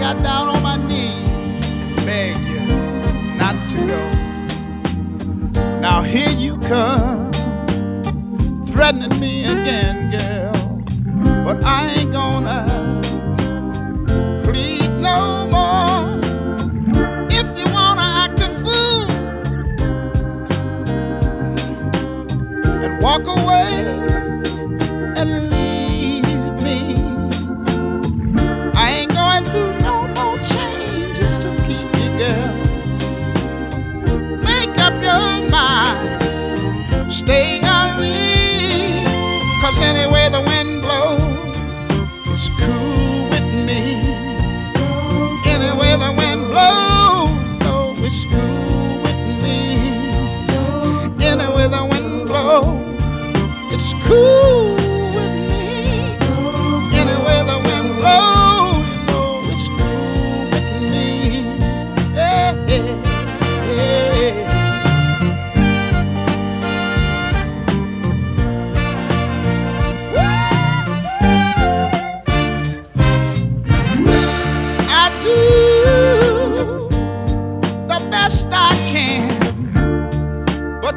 got down on my knees and begged you not to go. Now here you come, threatening me again, girl. But I ain't gonna plead no more. If you wanna act a fool and walk away stay or leave. Cause anyway the wind blows, it's cool with me. Anyway the wind blows, oh, it's cool with me. Anyway the wind blows, it's cool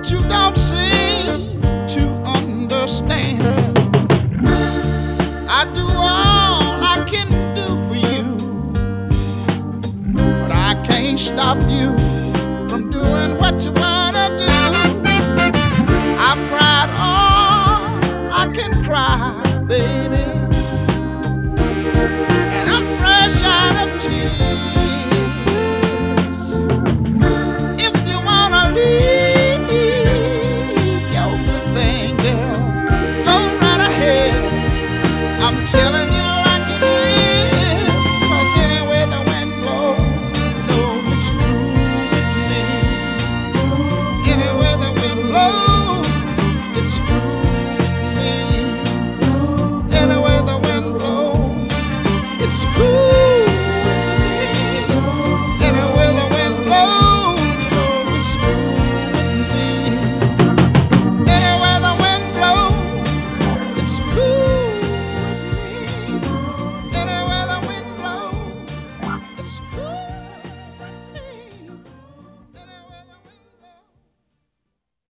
but you don't seem to understand. I do all I can do for you, but I can't stop you from doing what you wanna Bye.